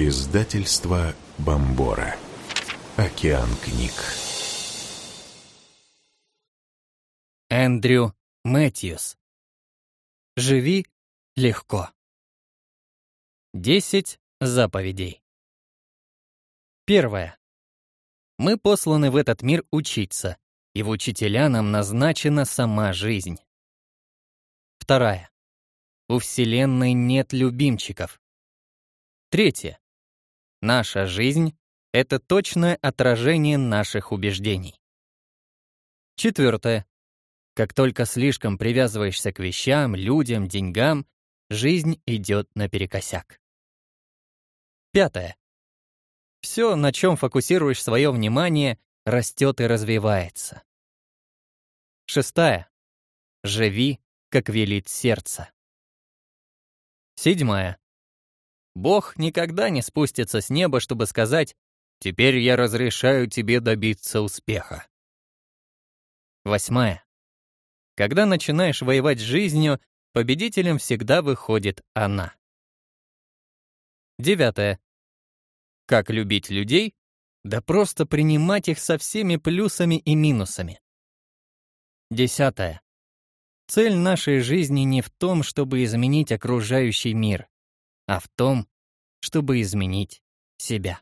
Издательство Бомбора. Океан книг. Эндрю Мэтьюс. Живи легко. Десять заповедей. Первое. Мы посланы в этот мир учиться, и в учителя нам назначена сама жизнь. Вторая. У Вселенной нет любимчиков. Третье. Наша жизнь — это точное отражение наших убеждений. Четвертое. Как только слишком привязываешься к вещам, людям, деньгам, жизнь идет наперекосяк. Пятое. Все, на чем фокусируешь свое внимание, растет и развивается. Шестая. Живи, как велит сердце. Седьмая. Бог никогда не спустится с неба, чтобы сказать «Теперь я разрешаю тебе добиться успеха». Восьмая. Когда начинаешь воевать с жизнью, победителем всегда выходит она. Девятое. Как любить людей? Да просто принимать их со всеми плюсами и минусами. Десятое. Цель нашей жизни не в том, чтобы изменить окружающий мир, а в том, чтобы изменить себя.